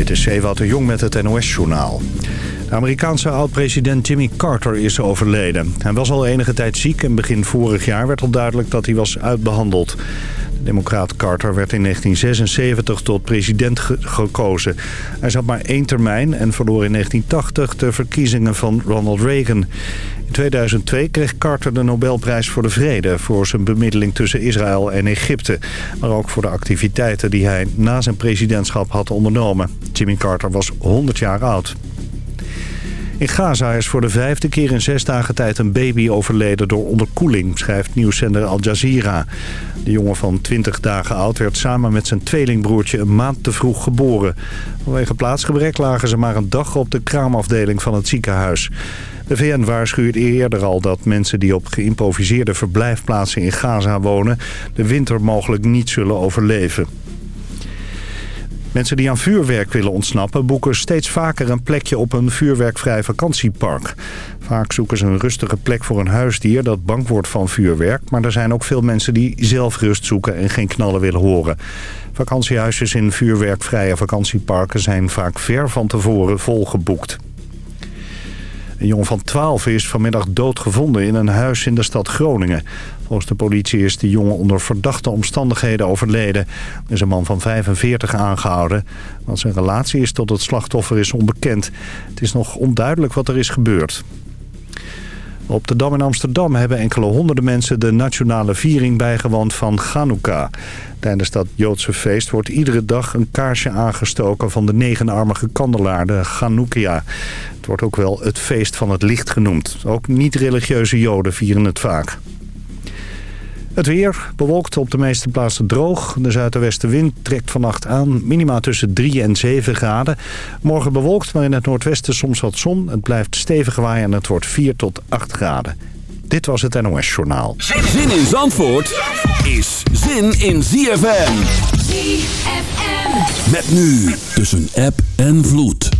Dit is Ewout de Jong met het NOS-journaal. Amerikaanse oud-president Jimmy Carter is overleden. Hij was al enige tijd ziek en begin vorig jaar werd al duidelijk dat hij was uitbehandeld. De democraat Carter werd in 1976 tot president gekozen. Hij zat maar één termijn en verloor in 1980 de verkiezingen van Ronald Reagan. In 2002 kreeg Carter de Nobelprijs voor de Vrede... voor zijn bemiddeling tussen Israël en Egypte. Maar ook voor de activiteiten die hij na zijn presidentschap had ondernomen. Jimmy Carter was 100 jaar oud. In Gaza is voor de vijfde keer in zes dagen tijd een baby overleden door onderkoeling, schrijft nieuwszender Al Jazeera. De jongen van 20 dagen oud werd samen met zijn tweelingbroertje een maand te vroeg geboren. Vanwege plaatsgebrek lagen ze maar een dag op de kraamafdeling van het ziekenhuis. De VN waarschuwt eerder al dat mensen die op geïmproviseerde verblijfplaatsen in Gaza wonen... de winter mogelijk niet zullen overleven. Mensen die aan vuurwerk willen ontsnappen boeken steeds vaker een plekje op een vuurwerkvrij vakantiepark. Vaak zoeken ze een rustige plek voor een huisdier dat bang wordt van vuurwerk. Maar er zijn ook veel mensen die zelf rust zoeken en geen knallen willen horen. Vakantiehuisjes in vuurwerkvrije vakantieparken zijn vaak ver van tevoren volgeboekt. Een jongen van 12 is vanmiddag doodgevonden in een huis in de stad Groningen. Volgens de politie is de jongen onder verdachte omstandigheden overleden. Er is een man van 45 aangehouden. Wat zijn relatie is tot het slachtoffer is onbekend. Het is nog onduidelijk wat er is gebeurd. Op de Dam in Amsterdam hebben enkele honderden mensen de nationale viering bijgewoond van Chanukka. Tijdens dat Joodse feest wordt iedere dag een kaarsje aangestoken van de negenarmige kandelaar, de Chanukkia. Het wordt ook wel het feest van het licht genoemd. Ook niet-religieuze Joden vieren het vaak. Het weer bewolkt op de meeste plaatsen droog. De zuidwestenwind trekt vannacht aan. Minima tussen 3 en 7 graden. Morgen bewolkt, maar in het noordwesten soms wat zon. Het blijft stevig waaien en het wordt 4 tot 8 graden. Dit was het NOS Journaal. Zin in Zandvoort is zin in ZFM. ZFM. Met nu tussen app en vloed.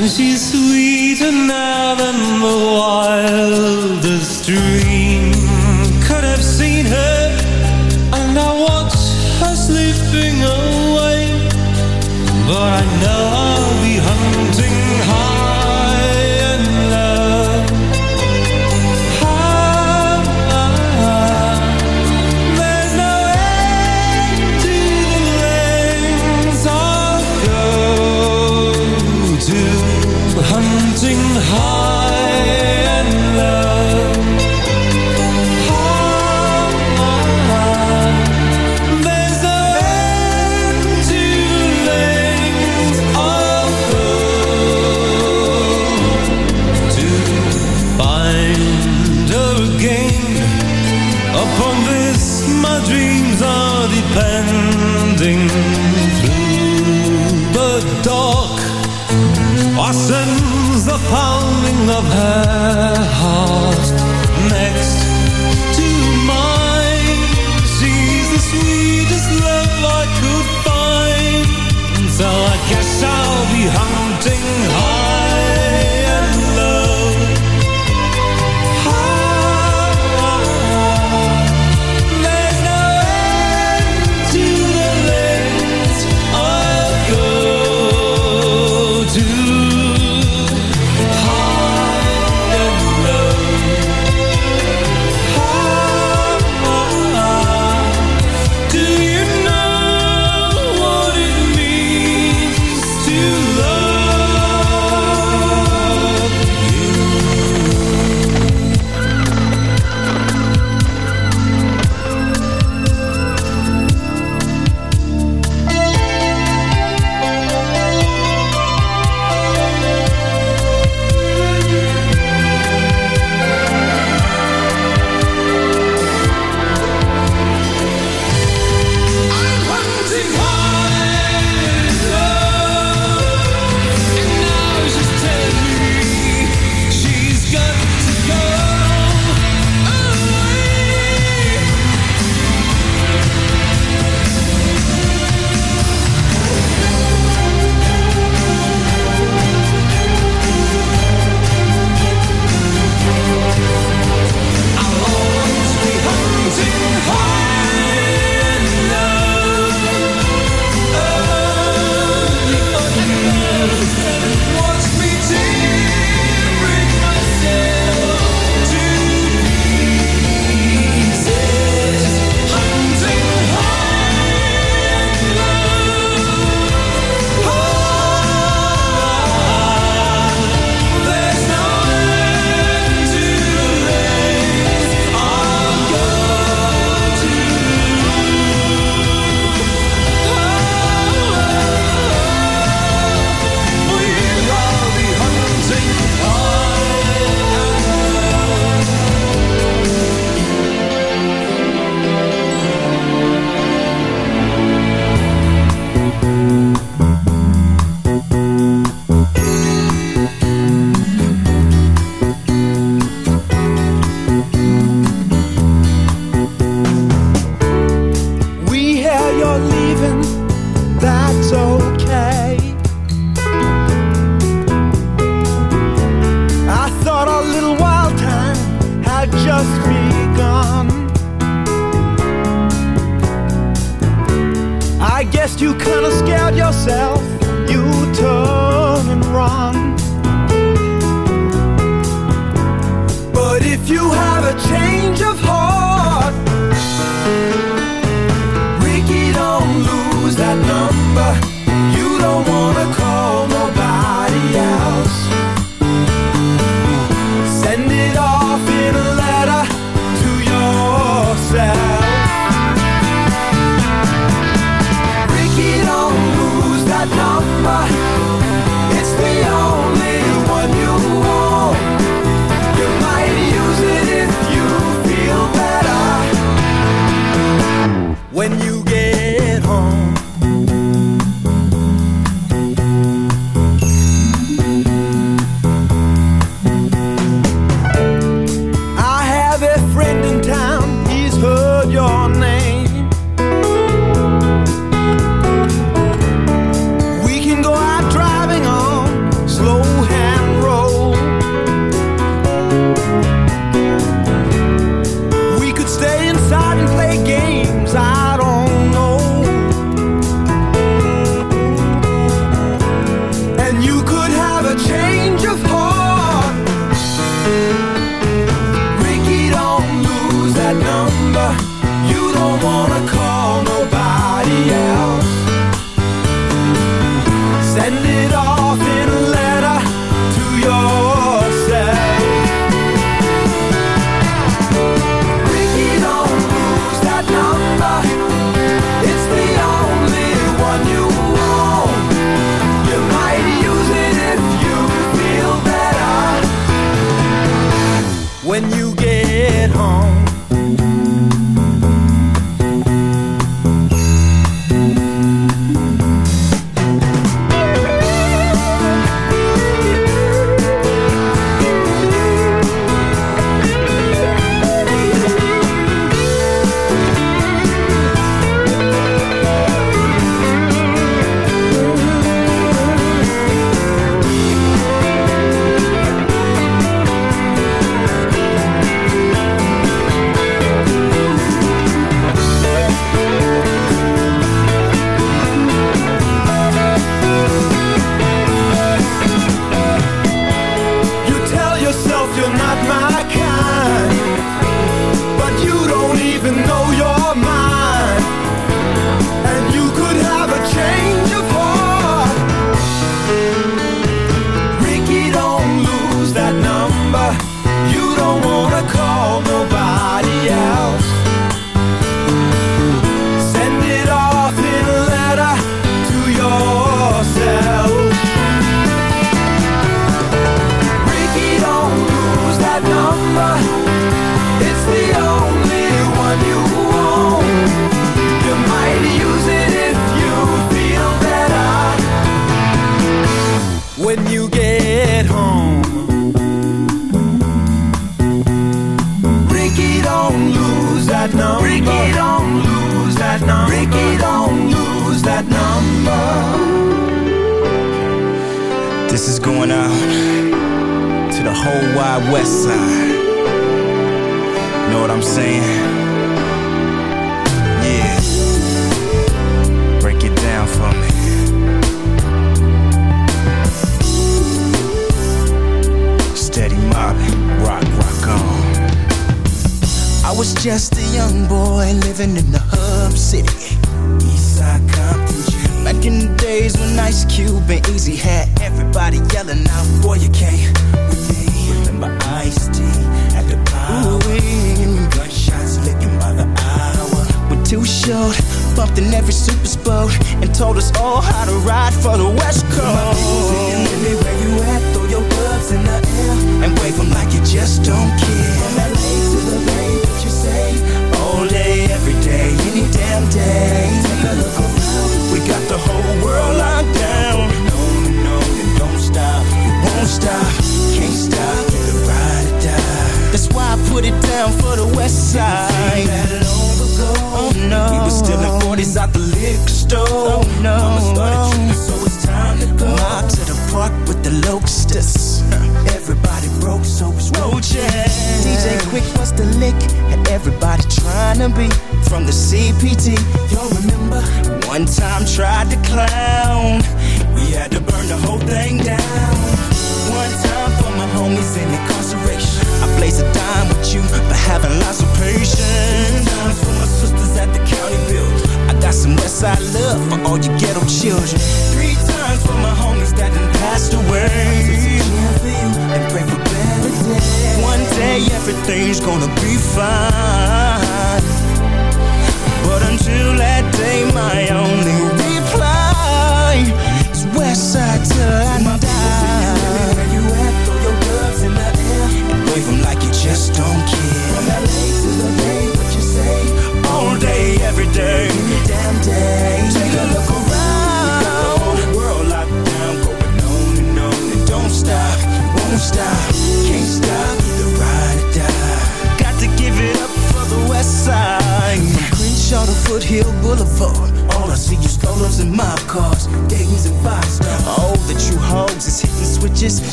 And she's sweet than for having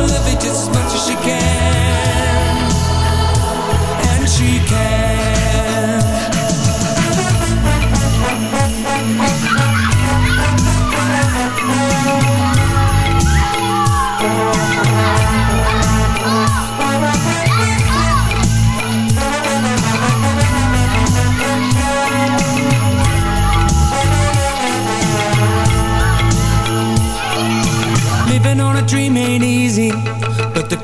love it just as much as she can. And she can